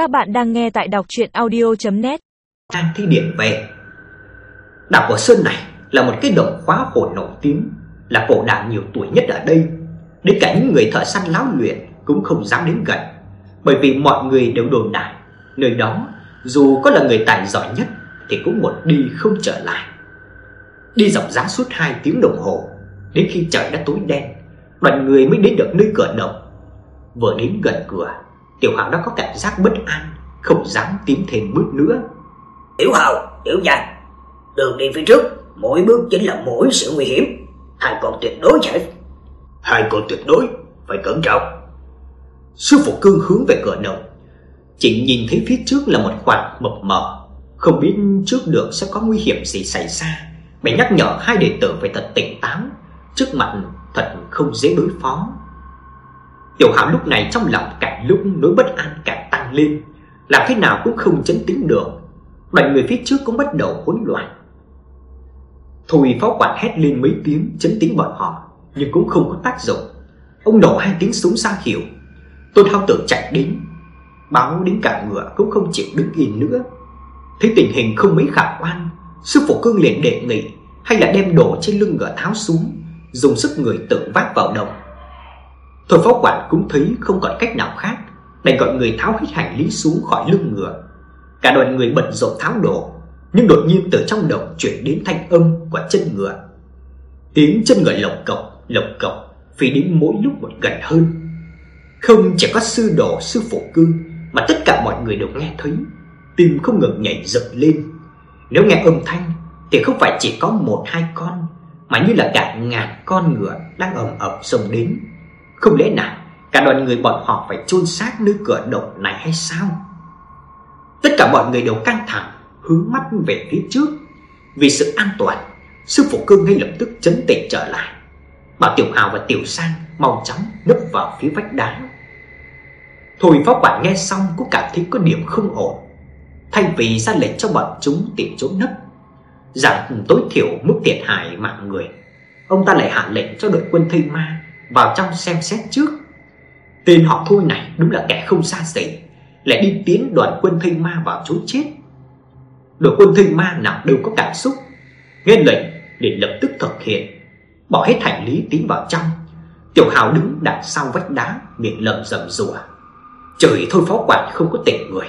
Các bạn đang nghe tại đọc chuyện audio.net Trang thi điện về. Đảo của Sơn này là một cái đồng khóa cổ nổi tiếng, Là cổ đảo nhiều tuổi nhất ở đây. Đến cả những người thợ săn láo luyện cũng không dám đến gần, Bởi vì mọi người đều đồn đại, Nơi đó dù có là người tài giỏi nhất Thì cũng một đi không trở lại. Đi dọc giá suốt 2 tiếng đồng hồ, Đến khi trời đã tối đen, Đoàn người mới đến được nơi cửa động. Vừa đến gần cửa Tiểu Hạo đã có cảm giác bất an Không dám tiến thêm bước nữa. Tiểu Hạo, Tiểu Giang Đường đi phía trước Mỗi bước chính là mỗi sự nguy hiểm. Hai con tuyệt đối chứ Hai con tuyệt đối Phải cẩn trọng. Sư phụ cương hướng về cửa động Chỉ nhìn thấy phía trước là một khoảng mập mờ Không biết trước đường sẽ có nguy hiểm gì xảy ra. Mày nhắc nhở hai đệ tử phải thật tỉnh táo Trước mặt thật không dễ đối phó Tiểu Hạo lúc này trong lòng càng lúc nỗi bất an càng tăng lên, Làm thế nào cũng không chấn tĩnh được. Đoàn người phía trước cũng bắt đầu hỗn loạn. Thùy pháo quản hét lên mấy tiếng, chấn tĩnh bọn họ, Nhưng cũng không có tác dụng. Ông nổ hai tiếng súng sang hiệu. Tôn Hao Tử chạy đến, Báo đến cả ngựa cũng không chịu đứng yên nữa. Thấy tình hình không mấy khả quan, Sư phụ cương liền đề nghị Hay là đem đồ trên lưng ngựa tháo xuống, Dùng sức người tự vác vào đồng Thôi phó quản cũng thấy không còn cách nào khác Đành gọi người tháo hết hành lý xuống khỏi lưng ngựa. Cả đoàn người bận rộn tháo đồ Nhưng đột nhiên từ trong động chuyển đến thanh âm của chân ngựa. Tiếng chân ngựa lộc cộc, lộc cộc Phi đến mỗi lúc một gần hơn. Không chỉ có sư đồ sư phụ cương Mà tất cả mọi người đều nghe thấy. Tim không ngừng nhảy dựng lên. Nếu nghe âm thanh Thì không phải chỉ có một hai con Mà như là cả ngàn con ngựa đang ầm ầm xông đến. Không lẽ nào cả đoàn người bọn họ phải chôn xác nơi cửa động này hay sao? Tất cả mọi người đều căng thẳng, hướng mắt về phía trước. Vì sự an toàn, sư phụ cương ngay lập tức chấn tĩnh trở lại. Bảo Tiểu Hào và Tiểu Sang mau chóng nấp vào phía vách đá. Thôi Pháp quản nghe xong cũng cảm thấy có điểm không ổn. Thay vì ra lệnh cho bọn chúng tìm chỗ nấp, giảm tối thiểu mức thiệt hại mạng người, ông ta lại hạ lệnh cho đội quân thây ma vào trong xem xét trước. Tên họ Thôi này đúng là kẻ không xa xỉ, lại đi tiến đoàn quân thây ma vào chỗ chết. Đội quân thây ma nào đều có cảm xúc, nghe lệnh để lập tức thực hiện, bỏ hết hành lý tiến vào trong. Tiểu Hào đứng đằng sau vách đá, miệng lẩm rẩm rủa. Trời thôi phó quản không có tỉnh người,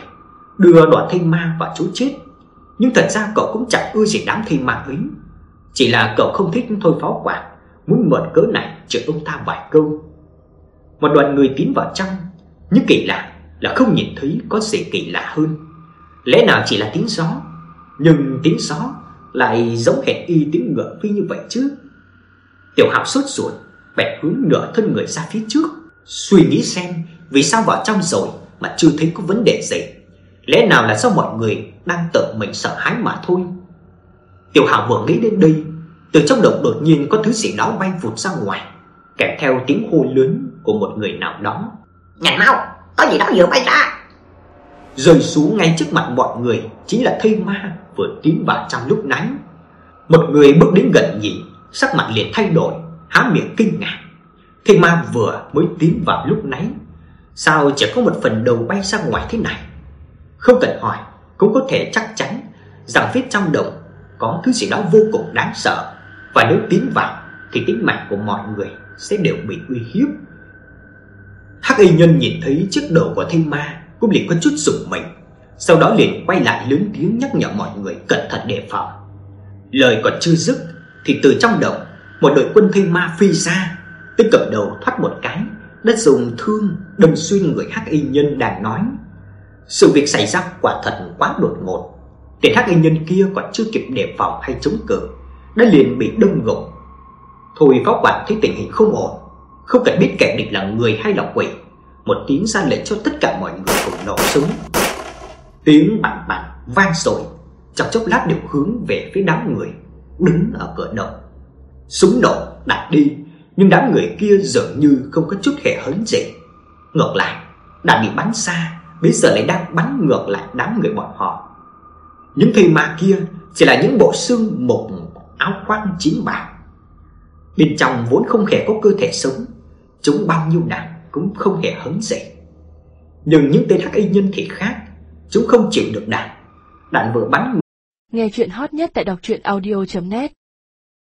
đưa đoàn thây ma vào chỗ chết. Nhưng thật ra cậu cũng chẳng ưa gì đám thây ma ấy, chỉ là cậu không thích thôi phó quản, muốn mượn cớ này chửi ông ta vài câu. Một đoàn người tiến vào trong, nhưng kỳ lạ là không nhìn thấy có gì kỳ lạ hơn. Lẽ nào chỉ là tiếng gió, nhưng tiếng gió lại giống hệt y tiếng ngựa phi như vậy chứ. Tiểu Hạo sốt ruột, bèn hướng nửa thân người ra phía trước, suy nghĩ xem vì sao vào trong rồi mà chưa thấy có vấn đề gì. Lẽ nào là do mọi người đang tự mình sợ hãi mà thôi. Tiểu Hạo vừa nghĩ đến đây, từ trong động đột nhiên có thứ gì đó bay vụt ra ngoài, kèm theo tiếng hô lớn của một người nào đó. Nhanh mau, có gì đó vừa bay ra. Rơi xuống ngay trước mặt mọi người Chính là thây ma vừa tiến vào trong lúc nãy. Một người bước đến gần nhìn Sắc mặt liền thay đổi Há miệng kinh ngạc. Thây ma vừa mới tiến vào lúc nãy Sao chỉ có một phần đầu bay ra ngoài thế này? Không cần hỏi Cũng có thể chắc chắn Rằng phía trong động Có thứ gì đó vô cùng đáng sợ và nếu tiến vào Thì tính mạng của mọi người sẽ đều bị uy hiếp Hắc y nhân nhìn thấy chiếc đầu của thiên ma cũng liền có chút sủng mình, sau đó liền quay lại lớn tiếng nhắc nhở mọi người cẩn thận đề phòng. Lời còn chưa dứt thì từ trong động, một đội quân thiên ma phi ra, tức cầm đầu thoát một cái, đã dùng thương đâm xuyên người hắc y nhân đang nói. Sự việc xảy ra quả thật quá đột ngột. Tên hắc y nhân kia còn chưa kịp đề phòng hay chống cự, đã liền bị đâm gục. Thôi Pháp quản thấy tình hình không ổn, không cần biết kẻ địch là người hay là quỷ, một tiếng ra lệnh cho tất cả mọi người cùng nổ súng. Tiếng bắn bắn vang rồi, trong chốc lát đều hướng về phía đám người đứng ở cửa động. Súng nổ đặt đi, nhưng đám người kia dường như không có chút hề hấn gì. Ngược lại, đã bị bắn xa, bây giờ lại đang bắn ngược lại đám người bọn họ. Những thây ma kia chỉ là những bộ xương mộng áo khoác chín bạc. Bên trong vốn không hề có cơ thể sống, chúng bao nhiêu đạn cũng không hề hấn gì. Nhưng những tên hắc y nhân thì khác, Chúng không chịu được đạn. Đạn vừa bắn Nghe chuyện hot nhất tại đọc truyện audio.net